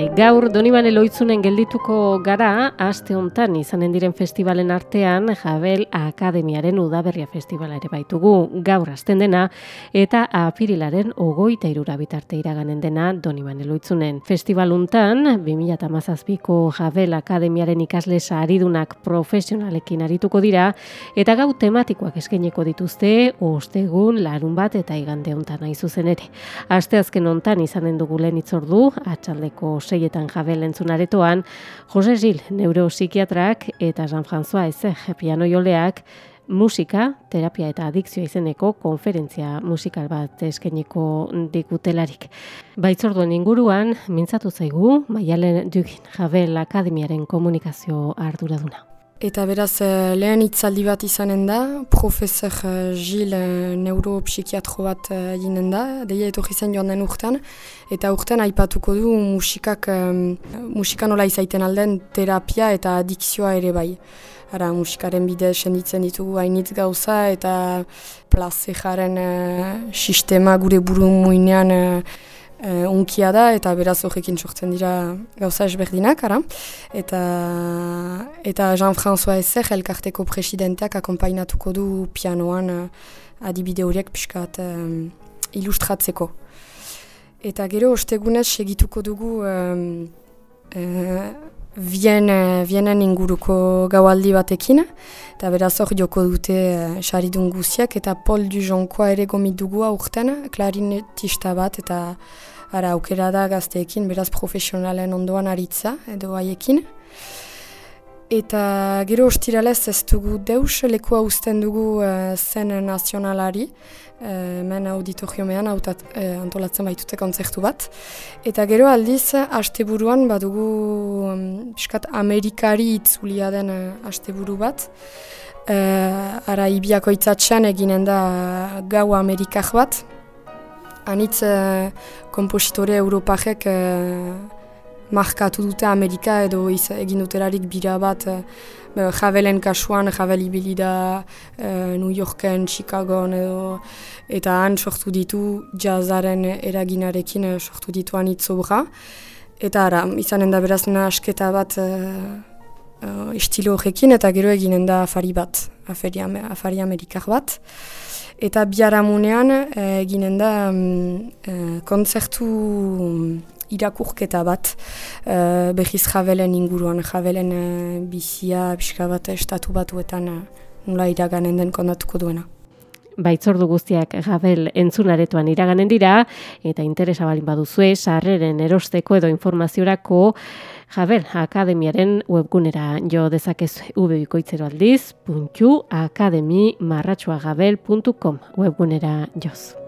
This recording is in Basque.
Bai, gaur Doniban eloitzunen geldituko gara, aste hontan izanen diren festivalen artean, Jabel Akademiaren Udaberria Festivala ere baitugu gaur asten dena, eta apirilaren ogoita irura bitarte iraganen dena Doniban eloitzunen. Festivaluntan, 2008ko Jabel Akademiaren ikasle saridunak profesionalekin arituko dira, eta gau tematikoak eskeneko dituzte, ostegun, larun bat eta igande hontan aizuzen ere. Aste azken hontan izanen dugu lehen itzordu, atxaldeko seietan jabel entzunaretoan, Jose Gil, neuropsikiatrak eta Jean-François Eze, piano joleak, musika, terapia eta adikzioa izeneko konferentzia musikal bat eskeniko dikutelarik. Baitzorduen inguruan, mintzatu zaigu, Maialen Dugin, Jabel Akademiaren komunikazio arduraduna. Eta beraz, eh, lehen itzaldi bat izanen da, profesor eh, Gil eh, neuropsikiatro bat ginen da, deia etorri zen joan den urtean, eta urtean aipatuko du musikak, musika nola izaiten alden terapia eta adikzioa ere bai. Ara, musikaren bide senditzen ditugu hainitz gauza eta plazejaren sistema gure buru muinean uh, unkia da eta beraz horrekin sortzen dira gauza ezberdinak, ara. Eta, eta Jean-François Ezer, elkarteko presidenteak akompainatuko du pianoan uh, adibide horiek pixkat um, ilustratzeko. Eta gero, ostegunez segituko dugu um, uh, Vienen inguruko gaualdi batekin, eta beraz hor joko dute uh, saridun guziak, eta Paul Dujonkoa ere gomit dugu aurten, klarinetista bat, eta ara aukera da gazteekin, beraz profesionalen ondoan aritza, edo haiekin. Eta gero ostiralez ez dugu deus, lekua usten dugu uh, zen nazionalari, uh, men auditoriomean uh, antolatzen baitute kontzertu bat. Eta gero aldiz, asteburuan badugu um, piskat Amerikari itzulia den uh, asteburu bat. Uh, ara ibiako itzatxean eginen da gau Amerikak bat. Anitz uh, kompositore Europajek markatu dute Amerika edo iz, egin duterarik bira bat e, Javelen kasuan, Javel ibili da e, New Yorken, Chicagoan edo eta han sortu ditu jazzaren eraginarekin sortu ditu anitz obra. Eta ara, izanen da beraz asketa bat e, e, estilo horrekin eta gero eginen da afari bat, afari, afari amerikar bat. Eta biaramunean eginen da mm, kontzertu irakurketa bat uh, behiz jabelen inguruan, jabelen uh, bizia, pixka bat estatu batuetan uh, nola iraganen den kondatuko duena. Baitzordu guztiak jabel entzunaretoan iraganen dira, eta interesa balin baduzue, sarreren erosteko edo informaziorako Jabel Akademiaren webgunera jo dezakez ubikoitzero aldiz, puntu akademi marratxuagabel.com webgunera joz.